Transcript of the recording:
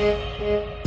Yeah, yeah.